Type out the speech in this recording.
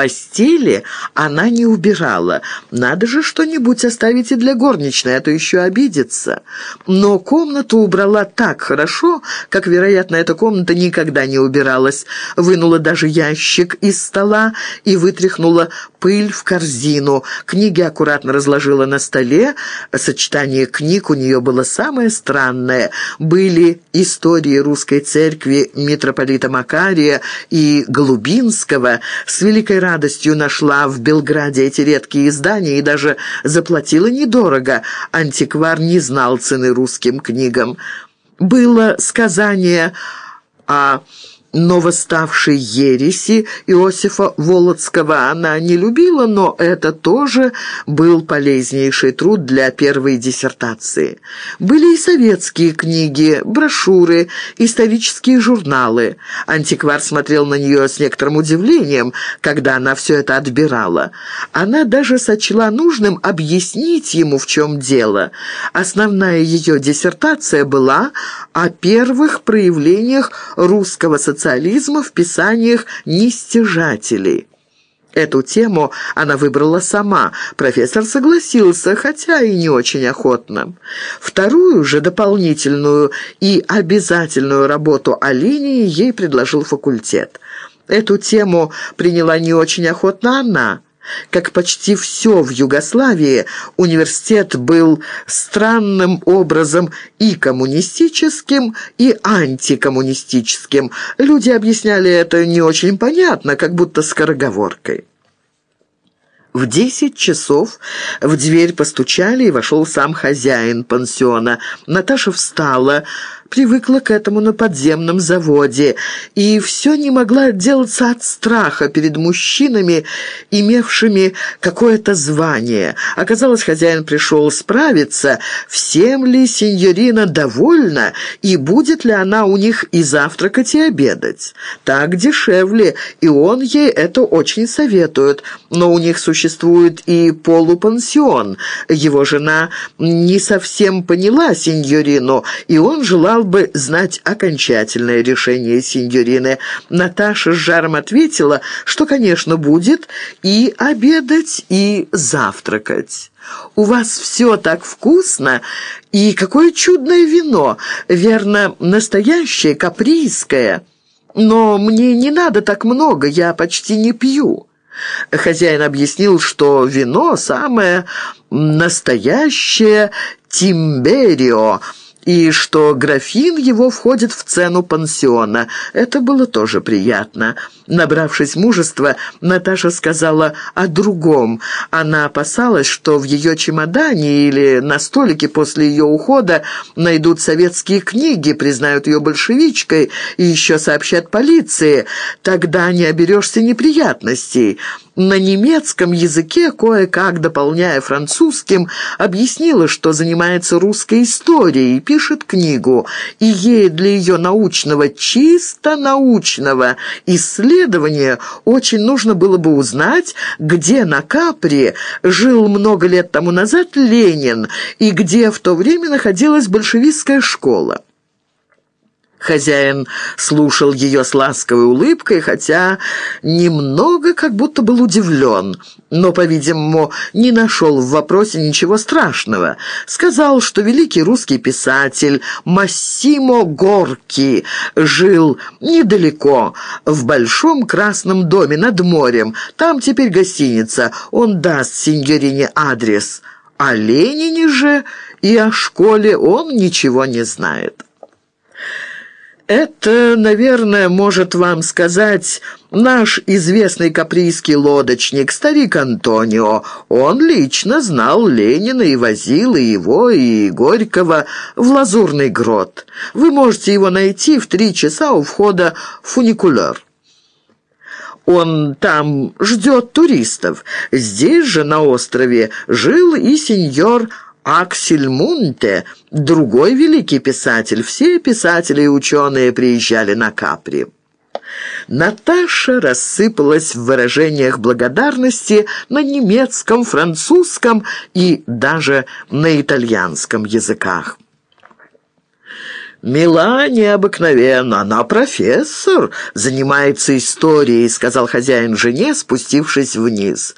Постели она не убирала. Надо же что-нибудь оставить и для горничной, а то еще обидится. Но комнату убрала так хорошо, как, вероятно, эта комната никогда не убиралась. Вынула даже ящик из стола и вытряхнула пыль в корзину. Книги аккуратно разложила на столе. Сочетание книг у нее было самое странное. Были истории русской церкви митрополита Макария и Голубинского. С великой радостью нашла в Белграде эти редкие издания и даже заплатила недорого. Антиквар не знал цены русским книгам. Было сказание о но восставшей ереси Иосифа Володского она не любила, но это тоже был полезнейший труд для первой диссертации. Были и советские книги, брошюры, исторические журналы. Антиквар смотрел на нее с некоторым удивлением, когда она все это отбирала. Она даже сочла нужным объяснить ему, в чем дело. Основная ее диссертация была о первых проявлениях русского социализма социализма в писаниях нестяжателей. Эту тему она выбрала сама. Профессор согласился, хотя и не очень охотно. Вторую же дополнительную и обязательную работу о линии ей предложил факультет. Эту тему приняла не очень охотно она – как почти все в Югославии, университет был странным образом и коммунистическим, и антикоммунистическим. Люди объясняли это не очень понятно, как будто скороговоркой. В десять часов в дверь постучали, и вошел сам хозяин пансиона. Наташа встала, привыкла к этому на подземном заводе и все не могла отделаться от страха перед мужчинами, имевшими какое-то звание. Оказалось, хозяин пришел справиться, всем ли сеньорина довольна и будет ли она у них и завтракать, и обедать. Так дешевле, и он ей это очень советует. Но у них существует и полупансион. Его жена не совсем поняла сеньорину, и он желал желал бы знать окончательное решение сеньорины. Наташа с жаром ответила, что, конечно, будет и обедать, и завтракать. «У вас все так вкусно, и какое чудное вино! Верно, настоящее, каприйское. Но мне не надо так много, я почти не пью». Хозяин объяснил, что вино самое настоящее «Тимберио», и что графин его входит в цену пансиона. Это было тоже приятно. Набравшись мужества, Наташа сказала о другом. Она опасалась, что в ее чемодане или на столике после ее ухода найдут советские книги, признают ее большевичкой и еще сообщат полиции. Тогда не оберешься неприятностей на немецком языке, кое-как дополняя французским, объяснила, что занимается русской историей и пишет книгу, и ей для ее научного, чисто научного исследования очень нужно было бы узнать, где на Капри жил много лет тому назад Ленин и где в то время находилась большевистская школа. Хозяин слушал ее с ласковой улыбкой, хотя немного как будто был удивлен, но, по-видимому, не нашел в вопросе ничего страшного. Сказал, что великий русский писатель Массимо Горки жил недалеко, в большом красном доме над морем. Там теперь гостиница, он даст сеньорине адрес. О Ленине же и о школе он ничего не знает. Это, наверное, может вам сказать наш известный каприйский лодочник, старик Антонио. Он лично знал Ленина и возил и его, и Горького в Лазурный грот. Вы можете его найти в три часа у входа в фуникулер. Он там ждет туристов. Здесь же, на острове, жил и сеньор Аксель Мунте, другой великий писатель. Все писатели и ученые приезжали на Капри. Наташа рассыпалась в выражениях благодарности на немецком, французском и даже на итальянском языках. «Мила необыкновенно, она профессор, занимается историей», — сказал хозяин жене, спустившись вниз.